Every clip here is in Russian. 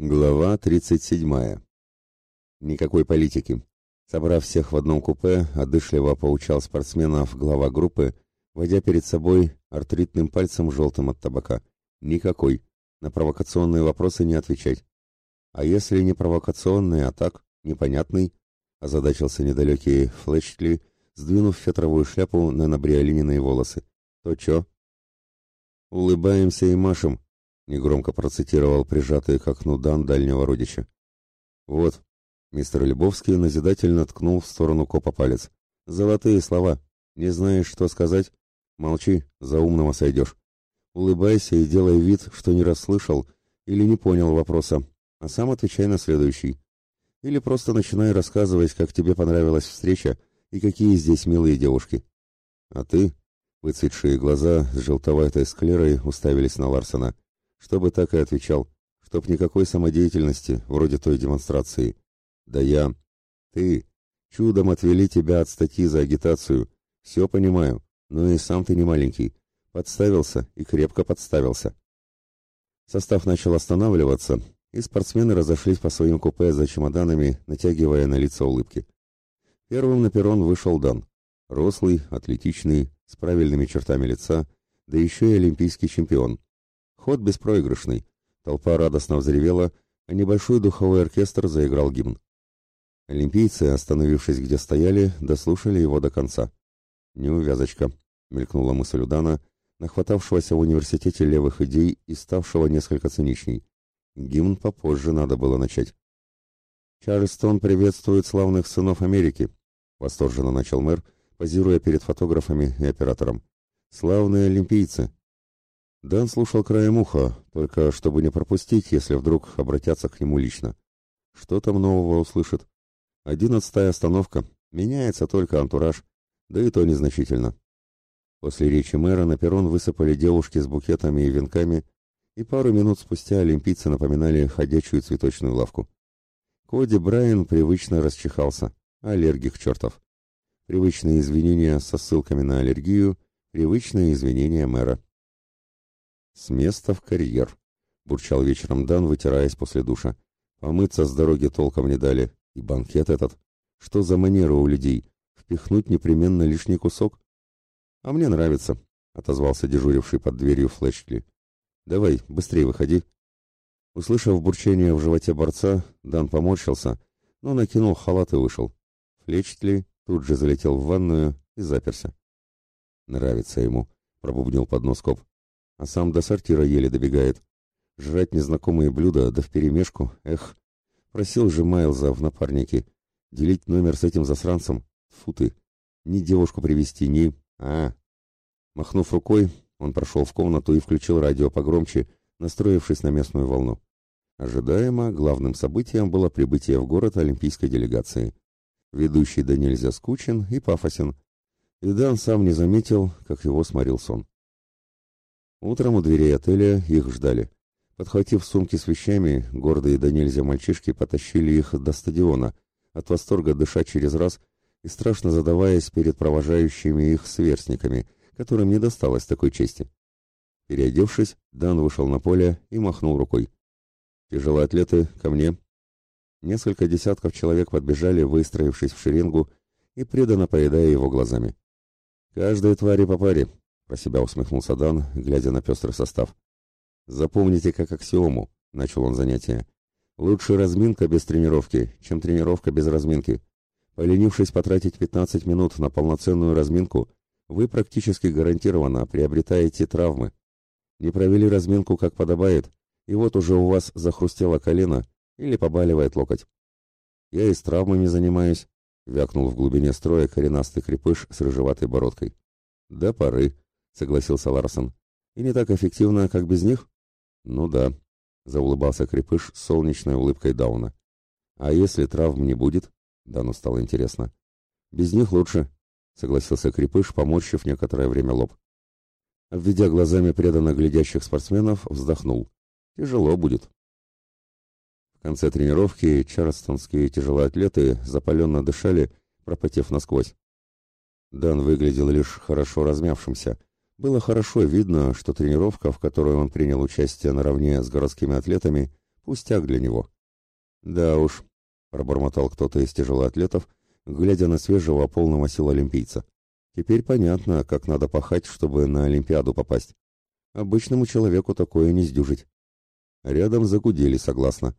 Глава 37. Никакой политики. Собрав всех в одном купе, одышливо поучал спортсменов глава группы, водя перед собой артритным пальцем желтым от табака. Никакой. На провокационные вопросы не отвечать. А если не провокационный, а так, непонятный, озадачился недалекий Флетчли, сдвинув фетровую шляпу на набриолининые волосы. То чё? Улыбаемся и машем, негромко процитировал прижатый к окну Дан дальнего родича. Вот, мистер Любовский назидательно ткнул в сторону копа палец. Золотые слова. Не знаешь, что сказать? Молчи, за умного сойдешь. Улыбайся и делай вид, что не расслышал или не понял вопроса, а сам отвечай на следующий. Или просто начинай рассказывать, как тебе понравилась встреча и какие здесь милые девушки. А ты, выцветшие глаза с желтоватой склерой уставились на Ларсона, чтобы так и отвечал, чтоб никакой самодеятельности, вроде той демонстрации. Да я... Ты... Чудом отвели тебя от статьи за агитацию. Все понимаю, но и сам ты не маленький. Подставился и крепко подставился. Состав начал останавливаться, и спортсмены разошлись по своим купе за чемоданами, натягивая на лица улыбки. Первым на перрон вышел Дан. Рослый, атлетичный, с правильными чертами лица, да еще и олимпийский чемпион. Ход беспроигрышный. Толпа радостно взревела, а небольшой духовой оркестр заиграл гимн. Олимпийцы, остановившись где стояли, дослушали его до конца. «Неувязочка», — мелькнула мысль у Дана, нахватавшегося в университете левых идей и ставшего несколько циничней. Гимн попозже надо было начать. «Чарльстон приветствует славных сынов Америки», — восторженно начал мэр, позируя перед фотографами и оператором. «Славные олимпийцы, Дэн слушал краем уха, только чтобы не пропустить, если вдруг обратятся к нему лично. Что там нового услышит? Одиннадцатая остановка. Меняется только антураж, да и то незначительно. После речи мэра на перрон высыпали девушки с букетами и венками, и пару минут спустя олимпийцы напоминали ходячую цветочную лавку. Коди Брайан привычно расчихался. Аллергик чертов. Привычные извинения со ссылками на аллергию, привычные извинения мэра. «С места в карьер», — бурчал вечером Дан, вытираясь после душа. «Помыться с дороги толком не дали. И банкет этот. Что за манера у людей? Впихнуть непременно лишний кусок?» «А мне нравится», — отозвался дежуривший под дверью Флетчли. «Давай, быстрее выходи». Услышав бурчание в животе борца, Дан поморщился, но накинул халат и вышел. Флетчли тут же залетел в ванную и заперся. «Нравится ему», — пробубнил под нос коп а сам до сортира еле добегает. Жрать незнакомые блюда, да вперемешку, эх. Просил же Майлза в напарнике. Делить номер с этим засранцем? Фу ты. Ни девушку привести, ни... А. Махнув рукой, он прошел в комнату и включил радио погромче, настроившись на местную волну. Ожидаемо, главным событием было прибытие в город олимпийской делегации. Ведущий да нельзя скучен и пафосен. И Дан сам не заметил, как его сморил сон. Утром у дверей отеля их ждали. Подхватив сумки с вещами, гордые до нельзя мальчишки потащили их до стадиона, от восторга дыша через раз и страшно задаваясь перед провожающими их сверстниками, которым не досталось такой чести. Переодевшись, Дан вышел на поле и махнул рукой. «Тяжелоатлеты, ко мне!» Несколько десятков человек подбежали, выстроившись в шеренгу и преданно поедая его глазами. «Каждой твари по паре, про себя усмехнулся Дан, глядя на пестрый состав. «Запомните как аксиому», — начал он занятие. «Лучше разминка без тренировки, чем тренировка без разминки. Поленившись потратить 15 минут на полноценную разминку, вы практически гарантированно приобретаете травмы. Не провели разминку как подобает, и вот уже у вас захрустело колено или побаливает локоть. Я и с травмами занимаюсь», — вякнул в глубине строя коренастый крепыш с рыжеватой бородкой. «Да поры», согласился Ларсон. И не так эффективно, как без них? Ну да, заулыбался Крепыш с солнечной улыбкой Дауна. А если травм не будет? Дану стало интересно. Без них лучше, согласился Крепыш, поморщив некоторое время лоб. Обведя глазами преданно глядящих спортсменов, вздохнул. Тяжело будет. В конце тренировки чарльстонские тяжелоатлеты запаленно дышали, пропотев насквозь. Дан выглядел лишь хорошо размявшимся, было хорошо видно, что тренировка, в которой он принял участие наравне с городскими атлетами, Пустяк для него. Да уж, пробормотал кто-то из тяжелоатлетов, глядя на свежего полного сил олимпийца. Теперь понятно, как надо пахать, чтобы на Олимпиаду попасть. Обычному человеку такое не сдюжить. Рядом загудели согласно.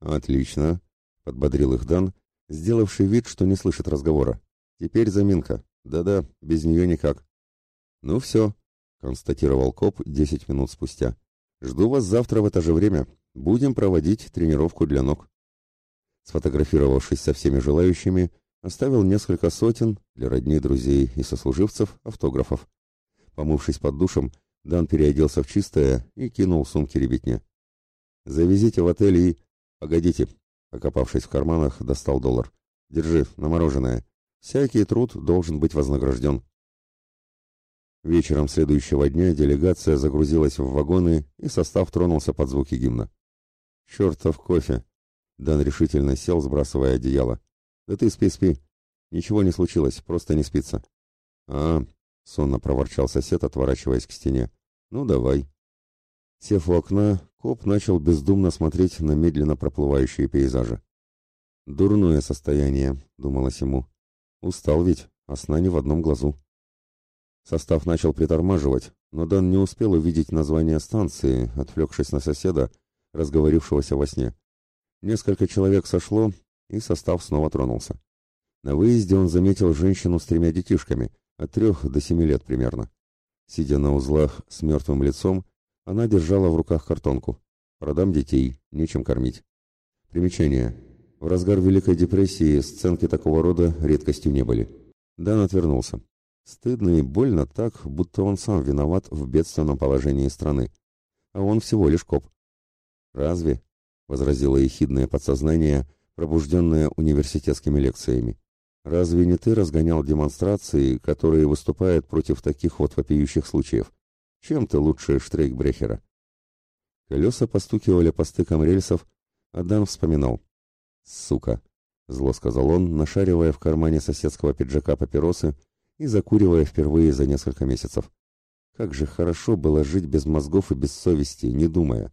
Отлично, подбодрил их Дан, сделавший вид, что не слышит разговора. Теперь заминка. Да-да, без нее никак. Ну все, констатировал коп десять минут спустя. Жду вас завтра в это же время. Будем проводить тренировку для ног. Сфотографировавшись со всеми желающими, оставил несколько сотен для родней, друзей и сослуживцев автографов. Помывшись под душем, Дан переоделся в чистое и кинул сумки ребятне. «Завезите в отель и...» «Погодите», — покопавшись в карманах, достал доллар. «Держи, на мороженое. Всякий труд должен быть вознагражден». Вечером следующего дня делегация загрузилась в вагоны, и состав тронулся под звуки гимна. «Чертов кофе!» Дан решительно сел, сбрасывая одеяло. «Да ты спи, спи. Ничего не случилось, просто не спится». «А, — сонно проворчал сосед, отворачиваясь к стене. «Ну, давай». Сев у окна, коп начал бездумно смотреть на медленно проплывающие пейзажи. «Дурное состояние», — думалось ему. «Устал ведь, а сна не в одном глазу». Состав начал притормаживать, но Дан не успел увидеть название станции, отвлекшись на соседа, разговорившегося во сне. Несколько человек сошло, и состав снова тронулся. На выезде он заметил женщину с тремя детишками, от трех до семи лет примерно. Сидя на узлах с мертвым лицом, она держала в руках картонку. «Продам детей, нечем кормить». Примечание. В разгар Великой депрессии сценки такого рода редкостью не были. Дан отвернулся. Стыдно и больно так, будто он сам виноват в бедственном положении страны. А он всего лишь коп. «Разве?» — возразило ехидное подсознание, пробужденное университетскими лекциями. «Разве не ты разгонял демонстрации, которые выступают против таких вот вопиющих случаев? Чем ты лучше Штрейкбрехера?» Колеса постукивали по стыкам рельсов, а Дан вспоминал. «Сука!» — зло сказал он, нашаривая в кармане соседского пиджака папиросы и закуривая впервые за несколько месяцев. Как же хорошо было жить без мозгов и без совести, не думая.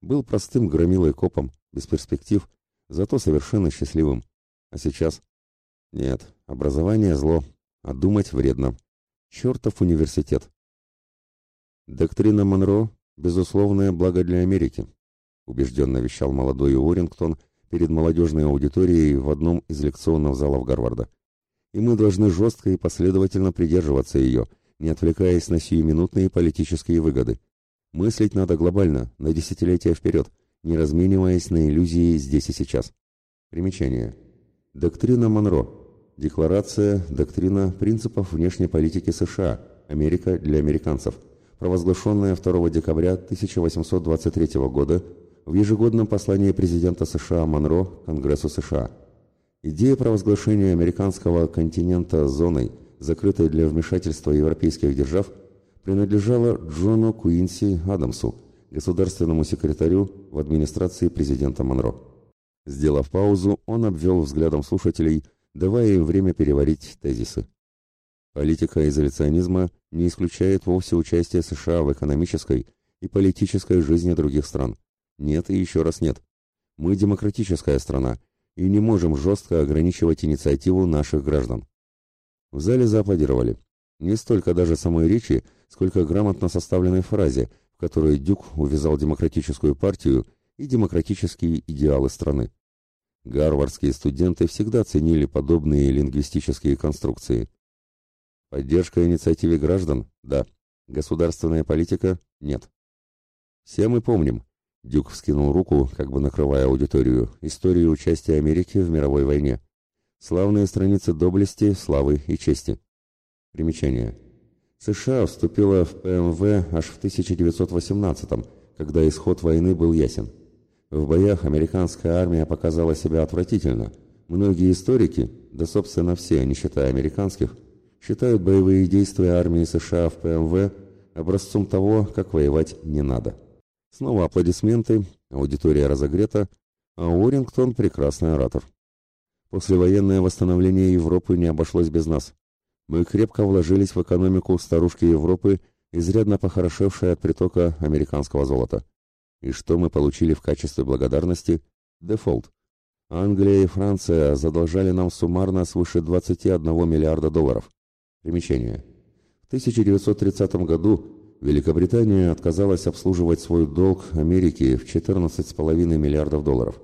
Был простым громилой копом, без перспектив, зато совершенно счастливым. А сейчас? Нет, образование зло, а думать вредно. Чертов университет. Доктрина Монро – безусловное благо для Америки, убежденно вещал молодой Уоррингтон перед молодежной аудиторией в одном из лекционных залов Гарварда. И мы должны жестко и последовательно придерживаться ее, не отвлекаясь на сиюминутные политические выгоды. Мыслить надо глобально, на десятилетия вперед, не размениваясь на иллюзии здесь и сейчас. Примечание. Доктрина Монро. Декларация, доктрина принципов внешней политики США. Америка для американцев. Провозглашенная 2 декабря 1823 года в ежегодном послании президента США Монро Конгрессу США. Идея провозглашения американского континента зоной, закрытой для вмешательства европейских держав – принадлежала Джону Куинси Адамсу, государственному секретарю в администрации президента Монро. Сделав паузу, он обвел взглядом слушателей, давая им время переварить тезисы. Политика изоляционизма не исключает вовсе участие США в экономической и политической жизни других стран. Нет и еще раз нет. Мы демократическая страна и не можем жестко ограничивать инициативу наших граждан. В зале зааплодировали. Не столько даже самой речи, сколько грамотно составленной фразе, в которой Дюк увязал демократическую партию и демократические идеалы страны. Гарвардские студенты всегда ценили подобные лингвистические конструкции. Поддержка инициативе граждан – да. Государственная политика – нет. Все мы помним, Дюк вскинул руку, как бы накрывая аудиторию, историю участия Америки в мировой войне. Славные страницы доблести, славы и чести. Примечание. США вступила в ПМВ аж в 1918 когда исход войны был ясен. В боях американская армия показала себя отвратительно. Многие историки, да собственно все, не считая американских, считают боевые действия армии США в ПМВ образцом того, как воевать не надо. Снова аплодисменты, аудитория разогрета, а Уоррингтон – прекрасный оратор. Послевоенное восстановление Европы не обошлось без нас. Мы крепко вложились в экономику старушки Европы, изрядно похорошевшей от притока американского золота. И что мы получили в качестве благодарности? Дефолт. Англия и Франция задолжали нам суммарно свыше 21 миллиарда долларов. Примечание. В 1930 году Великобритания отказалась обслуживать свой долг Америке в 14,5 миллиардов долларов.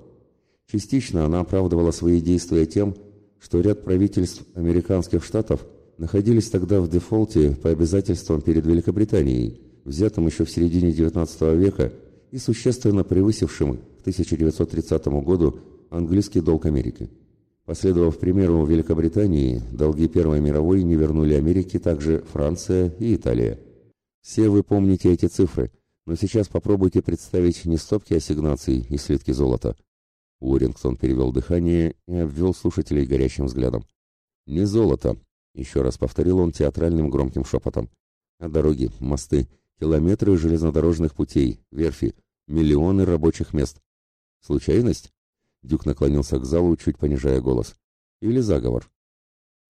Частично она оправдывала свои действия тем, что ряд правительств американских штатов находились тогда в дефолте по обязательствам перед Великобританией, взятым еще в середине XIX века и существенно превысившим к 1930 году английский долг Америки. Последовав примеру Великобритании, долги Первой мировой не вернули Америке также Франция и Италия. Все вы помните эти цифры, но сейчас попробуйте представить не стопки ассигнаций и слитки золота. Уоррингтон перевел дыхание и обвел слушателей горящим взглядом. «Не золото», — еще раз повторил он театральным громким шепотом, «а дороги, мосты, километры железнодорожных путей, верфи, миллионы рабочих мест. Случайность? Дюк наклонился к залу, чуть понижая голос. Или заговор?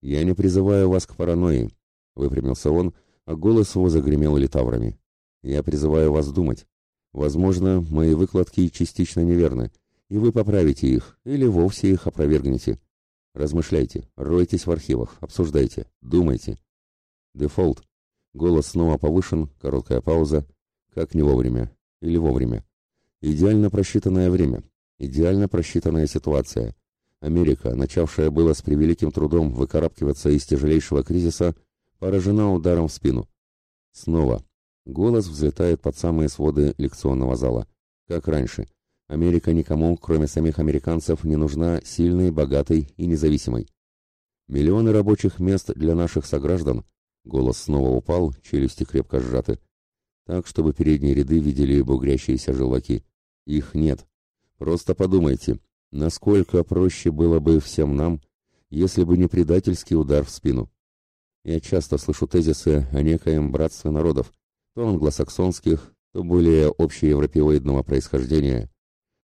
Я не призываю вас к паранойе, выпрямился он, а голос его загремел литаврами. Я призываю вас думать. Возможно, мои выкладки частично неверны, и вы поправите их или вовсе их опровергнете. Размышляйте, ройтесь в архивах, обсуждайте, думайте. Дефолт. Голос снова повышен, короткая пауза. Как не вовремя. Или вовремя. Идеально просчитанное время. Идеально просчитанная ситуация. Америка, начавшая было с превеликим трудом выкарабкиваться из тяжелейшего кризиса, поражена ударом в спину. Снова. Голос взлетает под самые своды лекционного зала. Как раньше. Америка никому, кроме самих американцев, не нужна сильной, богатой и независимой. Миллионы рабочих мест для наших сограждан. Голос снова упал, челюсти крепко сжаты так, чтобы передние ряды видели бугрящиеся желваки. Их нет. Просто подумайте, насколько проще было бы всем нам, если бы не предательский удар в спину. Я часто слышу тезисы о некоем братстве народов, то англосаксонских, то более общеевропеоидного происхождения.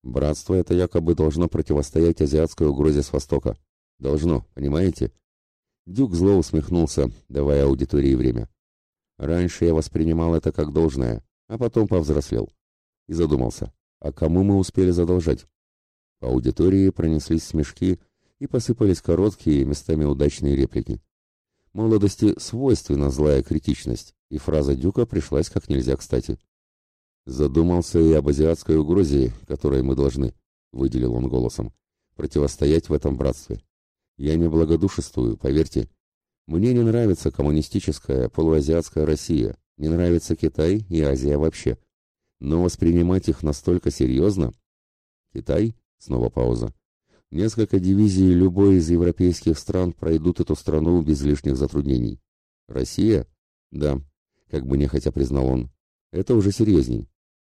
Братство это якобы должно противостоять азиатской угрозе с востока. Должно, понимаете? Дюк зло усмехнулся, давая аудитории время. Раньше я воспринимал это как должное, а потом повзрослел. И задумался, а кому мы успели задолжать? По аудитории пронеслись смешки и посыпались короткие, местами удачные реплики. Молодости свойственна злая критичность, и фраза Дюка пришлась как нельзя кстати. Задумался и об азиатской угрозе, которой мы должны, выделил он голосом, противостоять в этом братстве. Я не благодушествую, поверьте, мне не нравится коммунистическая полуазиатская Россия, не нравится Китай и Азия вообще. Но воспринимать их настолько серьезно... Китай? Снова пауза. Несколько дивизий любой из европейских стран пройдут эту страну без лишних затруднений. Россия? Да, как бы нехотя признал он. Это уже серьезней.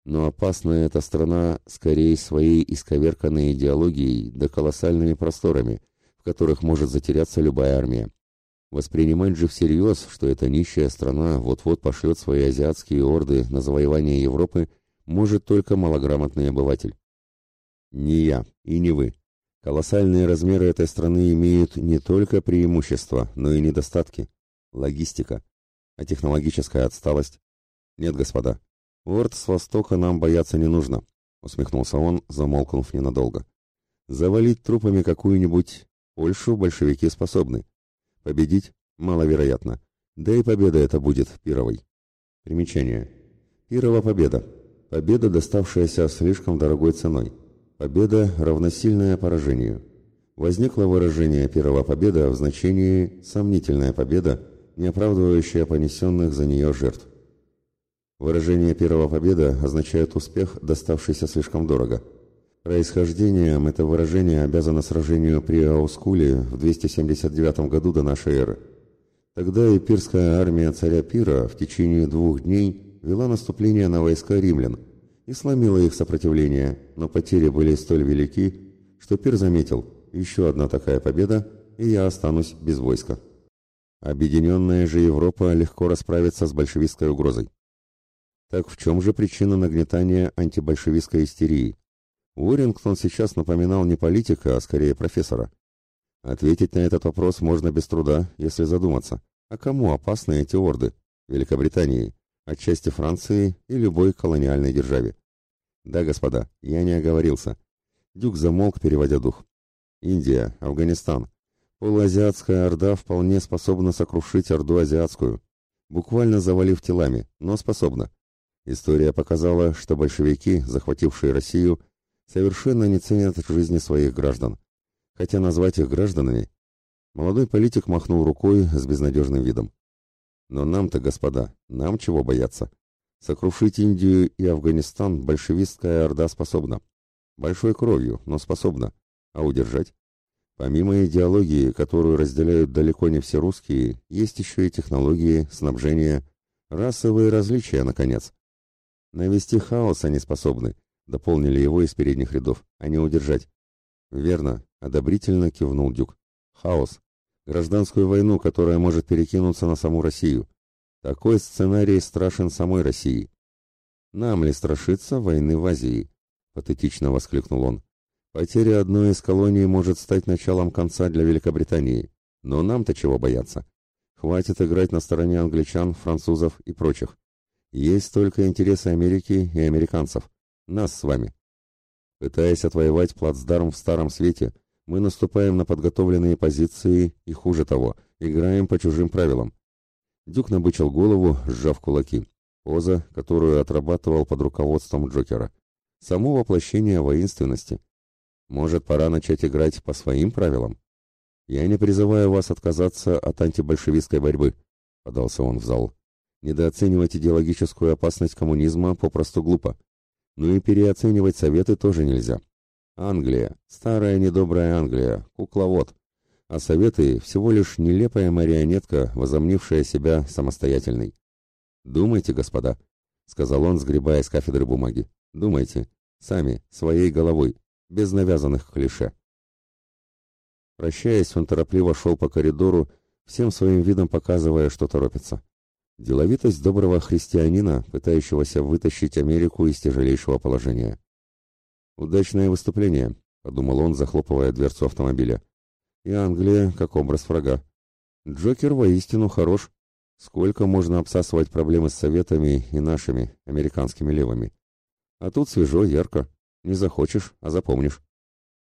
Но опасная эта страна скорее своей исковерканной идеологией да колоссальными просторами, в которых может затеряться любая армия. Воспринимать же всерьез, что эта нищая страна вот-вот пошлет свои азиатские орды на завоевание Европы, может только малограмотный обыватель. Не я и не вы. Колоссальные размеры этой страны имеют не только преимущества, но и недостатки. Логистика, а технологическая отсталость. Нет, господа, орд с востока нам бояться не нужно, усмехнулся он, замолкнув ненадолго. Завалить трупами какую-нибудь Польшу большевики способны. Победить маловероятно. Да и победа это будет пировой. Примечание. Пирова победа. Победа, доставшаяся слишком дорогой ценой. Победа, равносильная поражению. Возникло выражение «пирова победа» в значении «сомнительная победа», не оправдывающая понесенных за нее жертв. Выражение «пирова победа» означает успех, доставшийся слишком дорого – Происхождением это выражение обязано сражению при Аускуле в 279 году до нашей эры. Тогда эпирская армия царя Пира в течение двух дней вела наступление на войска римлян и сломила их сопротивление, но потери были столь велики, что Пир заметил, еще одна такая победа, и я останусь без войска. Объединенная же Европа легко расправится с большевистской угрозой. Так в чем же причина нагнетания антибольшевистской истерии? Уоррингтон сейчас напоминал не политика, а скорее профессора. Ответить на этот вопрос можно без труда, если задуматься. А кому опасны эти орды? Великобритании, отчасти Франции и любой колониальной державе. Да, господа, я не оговорился. Дюк замолк, переводя дух. Индия, Афганистан. Полуазиатская орда вполне способна сокрушить орду азиатскую, буквально завалив телами, но способна. История показала, что большевики, захватившие Россию, совершенно не ценят жизни своих граждан. Хотя назвать их гражданами... Молодой политик махнул рукой с безнадежным видом. Но нам-то, господа, нам чего бояться? Сокрушить Индию и Афганистан большевистская орда способна. Большой кровью, но способна. А удержать? Помимо идеологии, которую разделяют далеко не все русские, есть еще и технологии, снабжение, расовые различия, наконец. Навести хаос они способны, дополнили его из передних рядов, а не удержать. Верно, одобрительно кивнул Дюк. Хаос. Гражданскую войну, которая может перекинуться на саму Россию. Такой сценарий страшен самой России. Нам ли страшиться войны в Азии? Патетично воскликнул он. Потеря одной из колоний может стать началом конца для Великобритании. Но нам-то чего бояться? Хватит играть на стороне англичан, французов и прочих. Есть только интересы Америки и американцев. Нас с вами. Пытаясь отвоевать плацдарм в Старом Свете, мы наступаем на подготовленные позиции и, хуже того, играем по чужим правилам. Дюк набычил голову, сжав кулаки. Поза, которую отрабатывал под руководством Джокера. Само воплощение воинственности. Может, пора начать играть по своим правилам? Я не призываю вас отказаться от антибольшевистской борьбы, подался он в зал. Недооценивать идеологическую опасность коммунизма попросту глупо. Ну и переоценивать советы тоже нельзя. Англия, старая недобрая Англия, кукловод. А советы всего лишь нелепая марионетка, возомнившая себя самостоятельной. Думайте, господа, сказал он, сгребая с кафедры бумаги. Думайте, сами, своей головой, без навязанных клише. Прощаясь, он торопливо шел по коридору, всем своим видом показывая, что торопится. Деловитость доброго христианина, пытающегося вытащить Америку из тяжелейшего положения. «Удачное выступление», — подумал он, захлопывая дверцу автомобиля. «И Англия как образ врага. Джокер воистину хорош. Сколько можно обсасывать проблемы с советами и нашими, американскими левыми. А тут свежо, ярко. Не захочешь, а запомнишь».